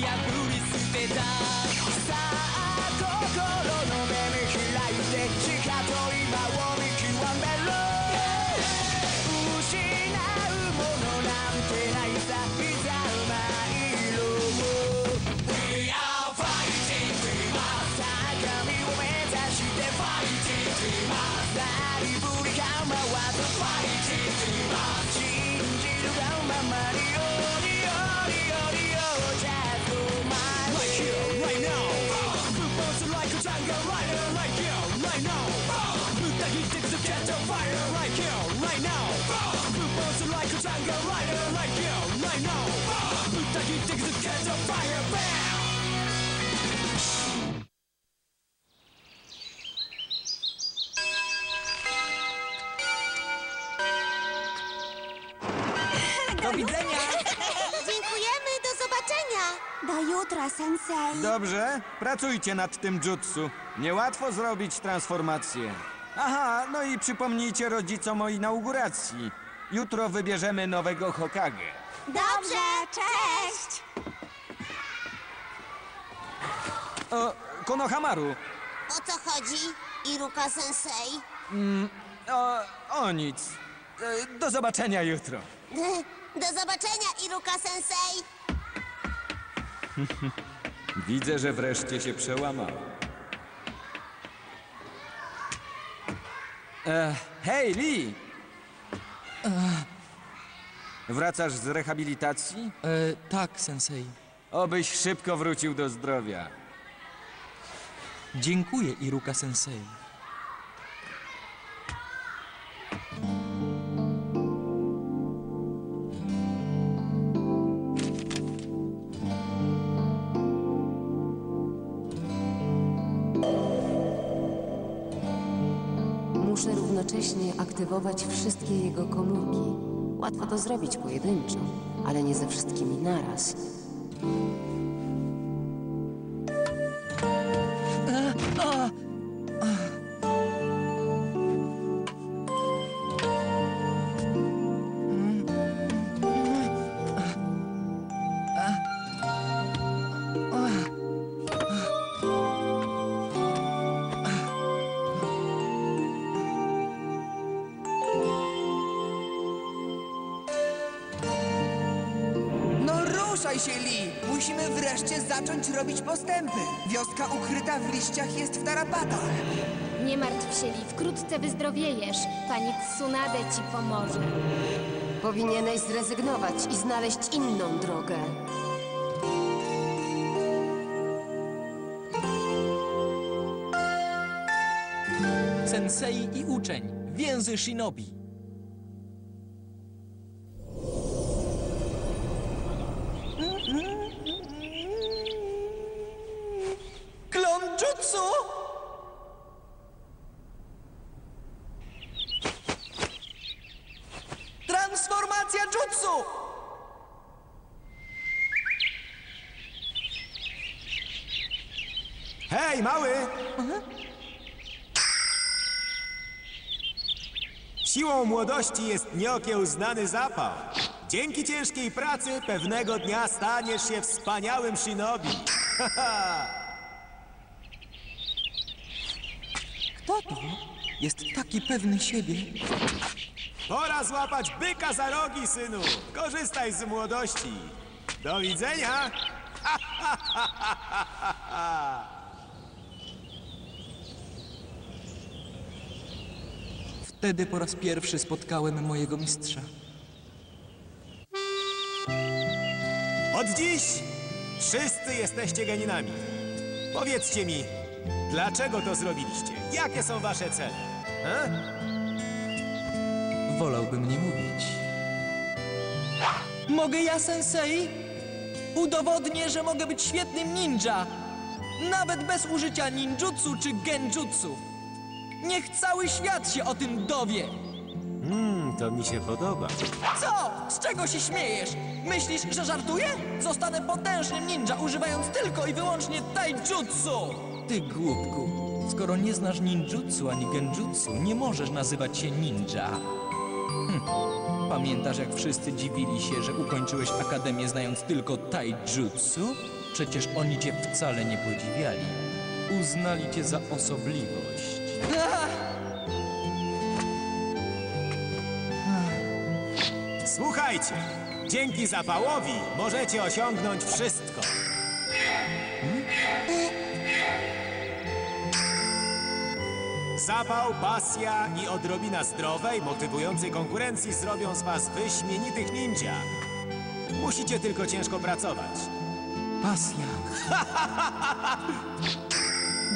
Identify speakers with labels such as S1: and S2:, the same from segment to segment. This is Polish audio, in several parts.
S1: 最悪
S2: Do widzenia!
S3: Dziękujemy, do zobaczenia! Do jutra, sensei.
S4: Dobrze, pracujcie nad tym jutsu. Niełatwo zrobić transformację. Aha, no i przypomnijcie rodzicom o inauguracji. Jutro wybierzemy nowego Hokage.
S3: Dobrze, cześć!
S4: O, Konohamaru.
S3: O co chodzi, Iruka sensei?
S4: O, o nic. E, Do zobaczenia jutro.
S3: Do zobaczenia, Iruka sensei!
S4: Widzę, że wreszcie się przełamało. E, hej, Lee! Wracasz z rehabilitacji?
S1: E, tak, sensei.
S4: Obyś szybko wrócił do zdrowia.
S1: Dziękuję, Iruka sensei.
S5: Muszę równocześnie aktywować wszystkie jego komórki. Łatwo to zrobić pojedynczo, ale nie ze wszystkimi naraz.
S2: Zacząć robić postępy. Wioska ukryta w liściach jest w tarapatach.
S6: Nie martw się, Li, wkrótce wyzdrowiejesz. Pani Tsunade ci pomoże.
S5: Powinieneś zrezygnować i znaleźć inną drogę.
S1: Sensei i uczeń. Więzy shinobi. Klon jutsu! Transformacja jutsu!
S4: Hej, mały!
S7: Siłą młodości jest nieokiełznany zapał. Dzięki ciężkiej pracy pewnego dnia staniesz się wspaniałym shinobi.
S1: Kto to? Jest taki pewny siebie.
S7: Pora złapać byka za rogi, synu. Korzystaj z młodości. Do widzenia.
S1: Wtedy po raz pierwszy spotkałem mojego mistrza.
S7: Od dziś wszyscy jesteście geninami. Powiedzcie mi, dlaczego to zrobiliście? Jakie są wasze cele? E?
S1: Wolałbym nie mówić. Mogę ja, sensei? Udowodnię, że mogę być świetnym ninja. Nawet bez użycia ninjutsu czy genjutsu. Niech cały świat się o tym dowie.
S7: Mmm, to mi się podoba.
S1: Co? Z czego się śmiejesz? Myślisz, że żartuję? Zostanę potężnym ninja, używając tylko i wyłącznie taijutsu!
S8: Ty głupku, skoro nie znasz ninjutsu ani genjutsu, nie możesz nazywać się ninja. Hm. Pamiętasz, jak wszyscy dziwili się, że ukończyłeś akademię znając tylko taijutsu? Przecież oni cię wcale nie podziwiali. Uznali cię za osobliwość.
S7: Słuchajcie, dzięki zapałowi możecie osiągnąć wszystko. Zapał, pasja i odrobina zdrowej, motywującej konkurencji zrobią z was wyśmienitych ninja. Musicie tylko ciężko pracować.
S8: Pasja.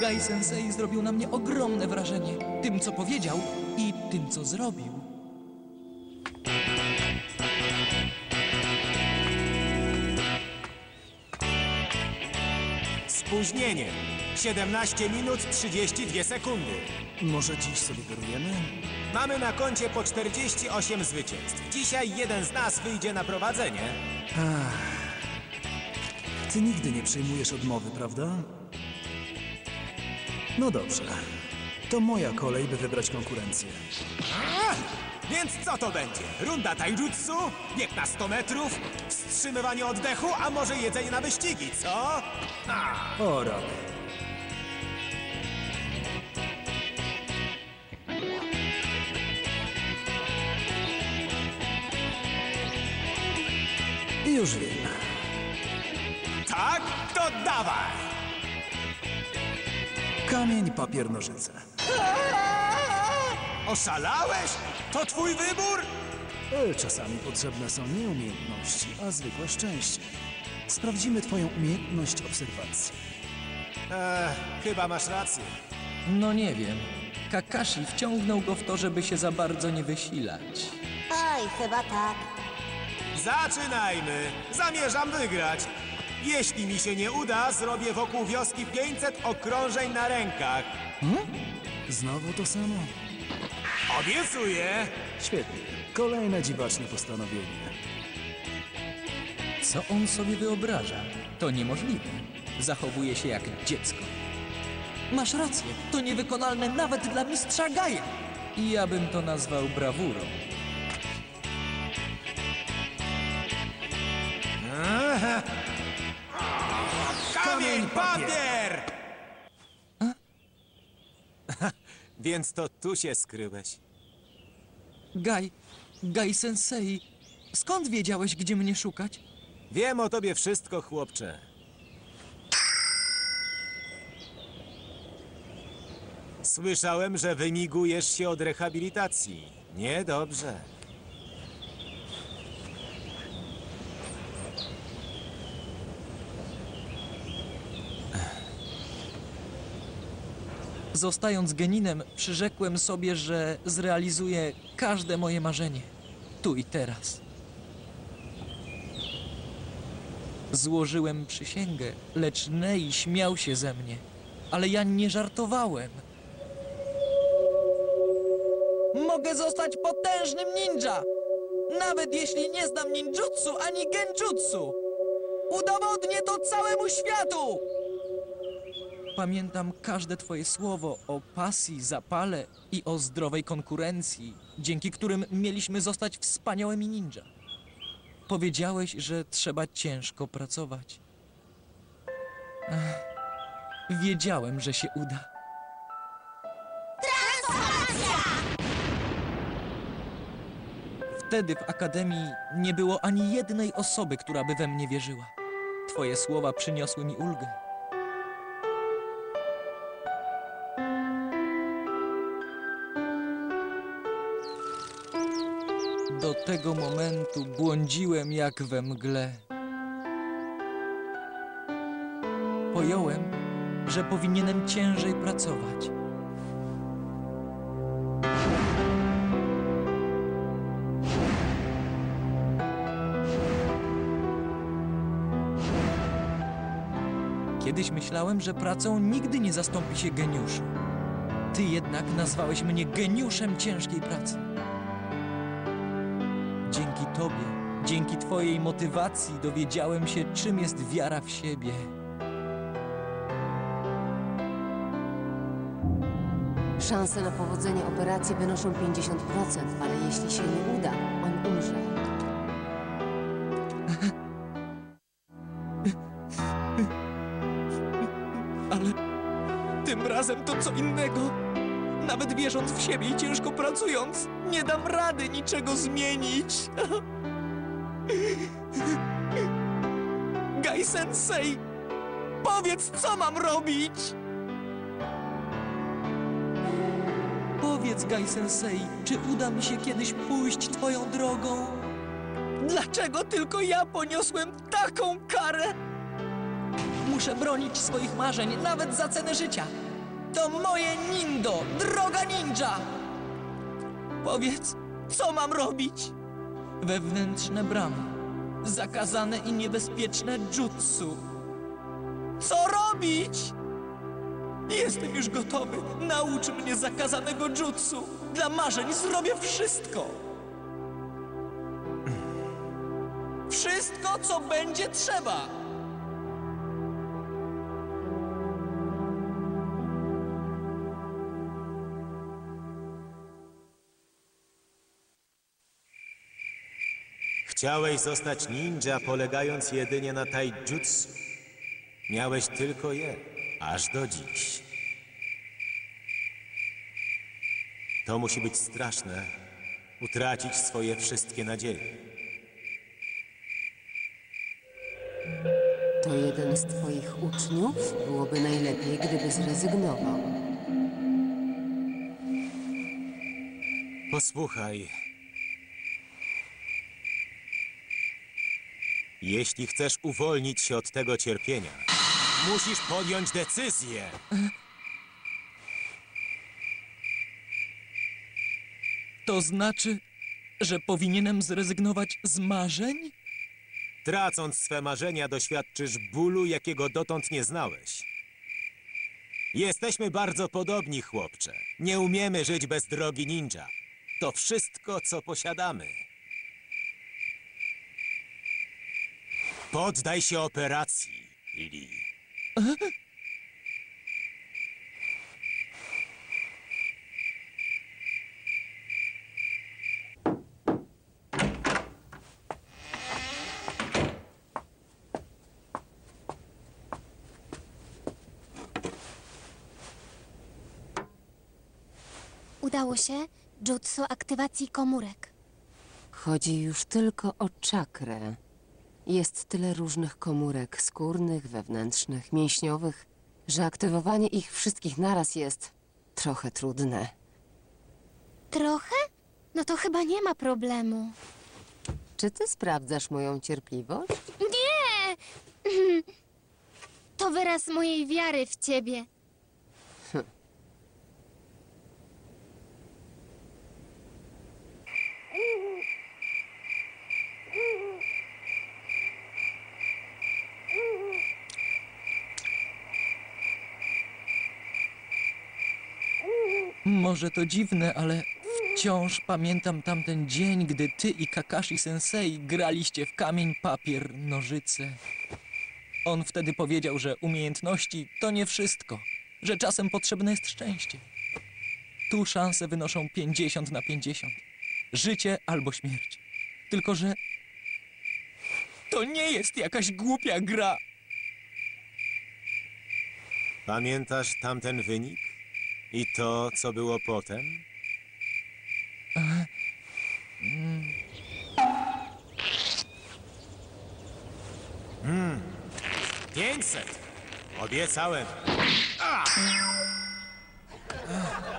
S8: Gai Sensei zrobił na mnie ogromne wrażenie. Tym, co powiedział i tym, co zrobił.
S7: Spóźnienie. 17 minut 32 sekundy.
S9: Może dziś sobie?
S7: Mamy na koncie po 48 zwycięstw. Dzisiaj jeden z nas wyjdzie na prowadzenie.
S9: Ty nigdy nie przyjmujesz odmowy, prawda? No dobrze. To moja kolej, by wybrać konkurencję.
S7: Więc co to będzie? Runda taijutsu? Bieg na 100 metrów? Wstrzymywanie oddechu? A może jedzenie na wyścigi, co?
S9: O, rady. Już wiem.
S7: Tak? To dawaj!
S9: Kamień, papier, nożyce.
S7: Oszalałeś? To twój wybór?
S9: E, Czasami potrzebne są nie umiejętności, a zwykłe szczęście. Sprawdzimy twoją umiejętność obserwacji.
S7: Eee, chyba masz rację.
S8: No nie wiem. Kakashi wciągnął go w to, żeby się za bardzo nie wysilać.
S3: Oj, chyba tak.
S7: Zaczynajmy! Zamierzam wygrać. Jeśli mi się nie uda, zrobię wokół wioski 500 okrążeń na rękach.
S9: Znowu to samo?
S7: Obiecuję!
S9: Świetnie. Kolejne dziwaczne postanowienie.
S8: Co on sobie wyobraża? To niemożliwe. Zachowuje się jak dziecko. Masz rację, to niewykonalne nawet dla mistrza Gaja. I ja bym to nazwał brawurą.
S7: Kamień, papier! Więc to tu się skryłeś.
S8: Gaj, Gaj Sensei, skąd wiedziałeś, gdzie mnie szukać?
S7: Wiem o tobie wszystko, chłopcze. Słyszałem, że wymigujesz się od rehabilitacji. Niedobrze.
S8: Zostając geninem, przyrzekłem sobie, że zrealizuję każde moje marzenie. Tu i teraz. Złożyłem przysięgę, lecz Nei śmiał się ze mnie. Ale ja nie żartowałem. Mogę zostać potężnym ninja! Nawet jeśli nie znam ninjutsu ani genjutsu! Udowodnię to całemu światu! Pamiętam każde twoje słowo o pasji, zapale i o zdrowej konkurencji, dzięki którym mieliśmy zostać wspaniałymi ninja. Powiedziałeś, że trzeba ciężko pracować. Ech, wiedziałem, że się uda. Wtedy w akademii nie było ani jednej osoby, która by we mnie wierzyła. Twoje słowa przyniosły mi ulgę. Do tego momentu błądziłem jak we mgle. Pojąłem, że powinienem ciężej pracować. Kiedyś myślałem, że pracą nigdy nie zastąpi się geniuszu. Ty jednak nazwałeś mnie geniuszem ciężkiej pracy. Dzięki Tobie, dzięki Twojej motywacji dowiedziałem się, czym jest wiara w siebie.
S5: Szanse na powodzenie operacji wynoszą 50%, ale jeśli się nie uda, on umrze.
S8: Ale tym razem to co innego. Nawet wierząc w siebie i ciężko pracując, nie dam rady niczego zmienić. Gai Sensei, powiedz, co mam robić? Powiedz, Gai Sensei, czy uda mi się kiedyś pójść twoją drogą? Dlaczego tylko ja poniosłem taką karę? Muszę bronić swoich marzeń, nawet za cenę życia. To moje nindo, droga ninja! Powiedz, co mam robić? Wewnętrzne bramy, zakazane i niebezpieczne jutsu. Co robić? Jestem już gotowy. Naucz mnie zakazanego jutsu. Dla marzeń zrobię wszystko. Wszystko, co będzie trzeba.
S7: Chciałeś zostać ninja, polegając jedynie na taijutsu. Miałeś tylko je, aż do dziś. To musi być straszne, utracić swoje wszystkie nadzieje.
S5: To jeden z twoich uczniów? Byłoby najlepiej, gdyby zrezygnował.
S7: Posłuchaj. Jeśli chcesz uwolnić się od tego cierpienia, musisz podjąć decyzję.
S8: To znaczy, że powinienem zrezygnować z marzeń?
S7: Tracąc swe marzenia, doświadczysz bólu, jakiego dotąd nie znałeś. Jesteśmy bardzo podobni, chłopcze. Nie umiemy żyć bez drogi ninja. To wszystko, co posiadamy. Poddaj się operacji, Lee.
S6: Udało się? Jutsu aktywacji komórek.
S5: Chodzi już tylko o czakrę. Jest tyle różnych komórek skórnych, wewnętrznych, mięśniowych, że aktywowanie ich wszystkich naraz jest trochę trudne.
S6: Trochę? No to chyba nie ma problemu.
S5: Czy ty sprawdzasz moją cierpliwość?
S6: Nie! To wyraz mojej wiary w ciebie.
S8: Może to dziwne, ale wciąż pamiętam tamten dzień, gdy ty i Kakashi Sensei graliście w kamień, papier, nożyce. On wtedy powiedział, że umiejętności to nie wszystko, że czasem potrzebne jest szczęście. Tu szanse wynoszą 50 na 50. Życie albo śmierć. Tylko, że to nie jest jakaś głupia gra.
S7: Pamiętasz tamten wynik? I to, co było potem? Hmm. 500! Obiecałem. się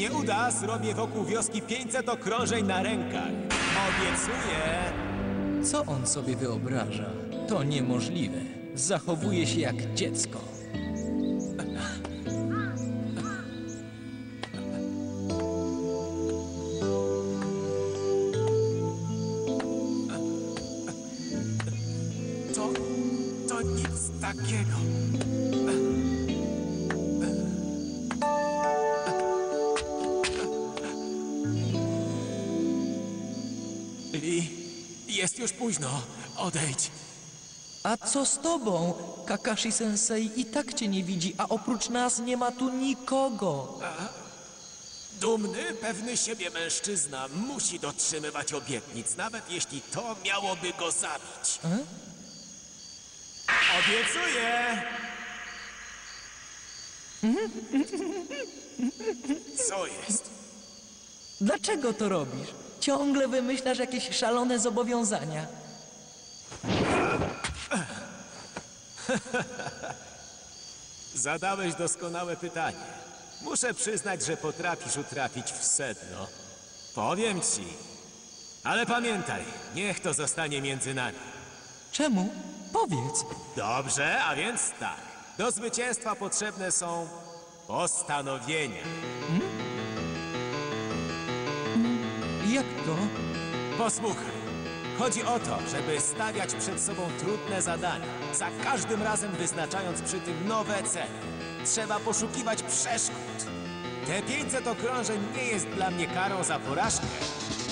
S7: nie uda, zrobię wokół wioski 500 okrążeń na rękach. Obiecuję.
S8: Co on sobie wyobraża? To niemożliwe. Zachowuje się jak dziecko.
S7: Jest już późno. Odejdź.
S8: A co z tobą? Kakashi Sensei i tak cię nie widzi, a oprócz nas nie ma tu nikogo.
S7: Dumny, pewny siebie mężczyzna musi dotrzymywać obietnic, nawet jeśli to miałoby go zabić. Obiecuję! Co jest?
S8: Dlaczego to robisz? Ciągle wymyślasz jakieś szalone zobowiązania.
S7: Zadałeś doskonałe pytanie. Muszę przyznać, że potrafisz utrafić w sedno. Powiem ci. Ale pamiętaj, niech to zostanie między nami.
S8: Czemu? Powiedz.
S7: Dobrze, a więc tak. Do zwycięstwa potrzebne są postanowienia.
S8: Jak to?
S7: Posłuchaj. Chodzi o to, żeby stawiać przed sobą trudne zadania, za każdym razem wyznaczając przy tym nowe cele. Trzeba poszukiwać przeszkód. Te 500 okrążeń nie jest dla mnie karą za porażkę,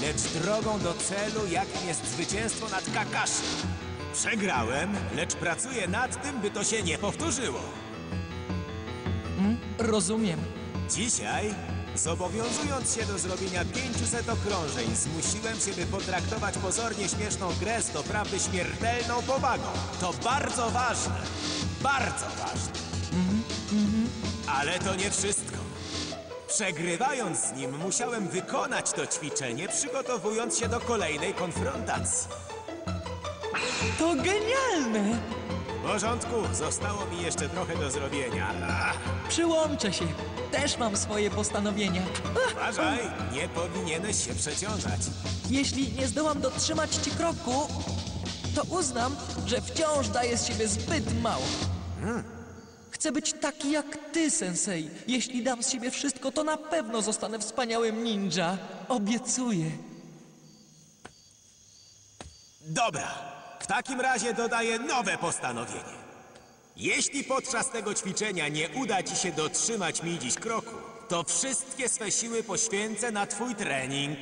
S7: lecz drogą do celu, jakim jest zwycięstwo nad Kakashi. Przegrałem, lecz pracuję nad tym, by to się nie powtórzyło.
S8: Rozumiem.
S7: Dzisiaj, zobowiązując się do zrobienia 500 okrążeń, zmusiłem się, by potraktować pozornie śmieszną grę z doprawdy śmiertelną powagą. To bardzo ważne. Bardzo ważne. Ale to nie wszystko. Przegrywając z nim, musiałem wykonać to ćwiczenie, przygotowując się do kolejnej konfrontacji.
S8: To genialne!
S7: W porządku, zostało mi jeszcze trochę do zrobienia. Ach,
S8: Przyłączę się. Też mam swoje postanowienia.
S7: Uważaj, nie powinieneś się przeciążać.
S8: Jeśli nie zdołam dotrzymać ci kroku, to uznam, że wciąż daję z siebie zbyt mało. Chcę być taki jak ty, sensei. Jeśli dam z siebie wszystko, to na pewno zostanę wspaniałym ninja. Obiecuję.
S7: Dobra, w takim razie dodaję nowe postanowienie. Jeśli podczas tego ćwiczenia nie uda ci się dotrzymać mi dziś kroku, to wszystkie swe siły poświęcę na twój trening.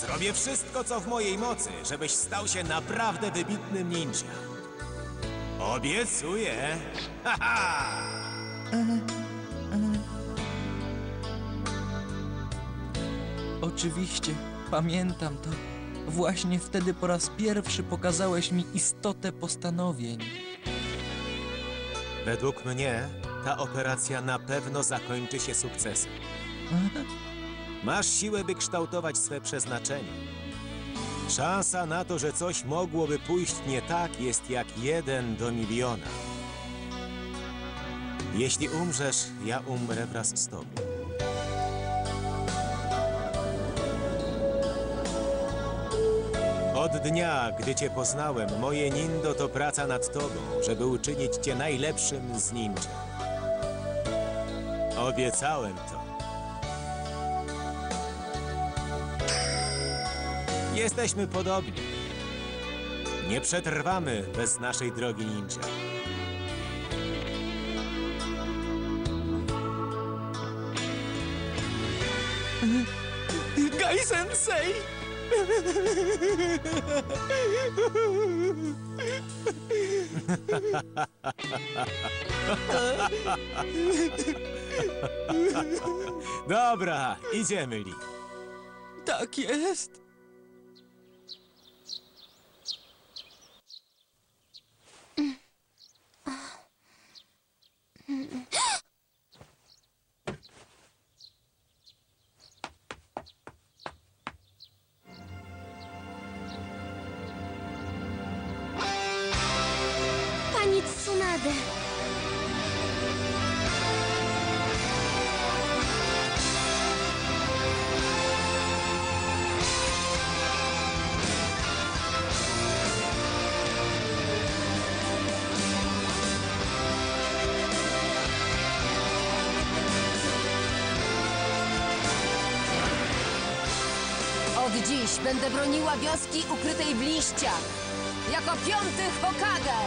S7: Zrobię wszystko, co w mojej mocy, żebyś stał się naprawdę wybitnym ninja. Obiecuję.
S8: Oczywiście, pamiętam to. Właśnie wtedy po raz pierwszy pokazałeś mi istotę postanowień.
S7: Według mnie ta operacja na pewno zakończy się sukcesem. Masz siłę, by kształtować swe przeznaczenie. Szansa na to, że coś mogłoby pójść nie tak, jest jak jeden do miliona. Jeśli umrzesz, ja umrę wraz z tobą. Od dnia, gdy cię poznałem, moje nindo to praca nad tobą, żeby uczynić cię najlepszym z ninja. Obiecałem to. Jesteśmy podobni. Nie przetrwamy bez naszej drogi ninja.
S8: Gai sensei!
S7: Dobra, idziemy, Li.
S8: Tak jest.
S5: Będę broniła wioski ukrytej w liściach. Jako piąty Hokage!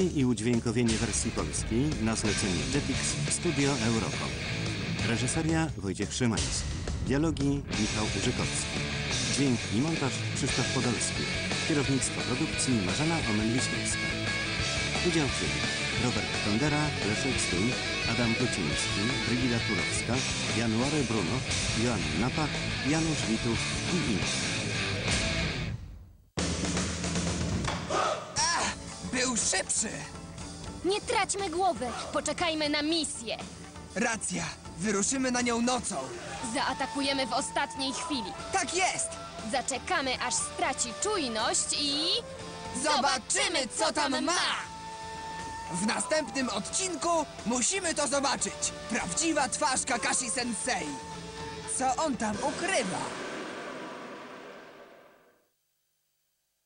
S10: Opracowanie i udźwiękowienie wersji polskiej na zlecenie Jetix Studio Eurocom. Reżyseria Wojciech Szymański. Dialogi Michał Urzykowski. Dźwięk i montaż Krzysztof Podolski. Kierownictwo produkcji Marzena Omen-Wiśniewska. Udział wzięli Robert Tondera, Leszek Stuń, Adam Pluciński, Brygida Turowska, January Bruno, Joanna Pach, Janusz Witów i inni.
S6: Nie traćmy głowy, poczekajmy na misję.
S2: Racja, wyruszymy na nią nocą.
S6: Zaatakujemy w ostatniej chwili.
S2: Tak jest!
S6: Zaczekamy, aż straci czujność i...
S2: Zobaczymy, co tam ma! W następnym odcinku musimy to zobaczyć. Prawdziwa twarz Kakashi Sensei. Co on tam ukrywa?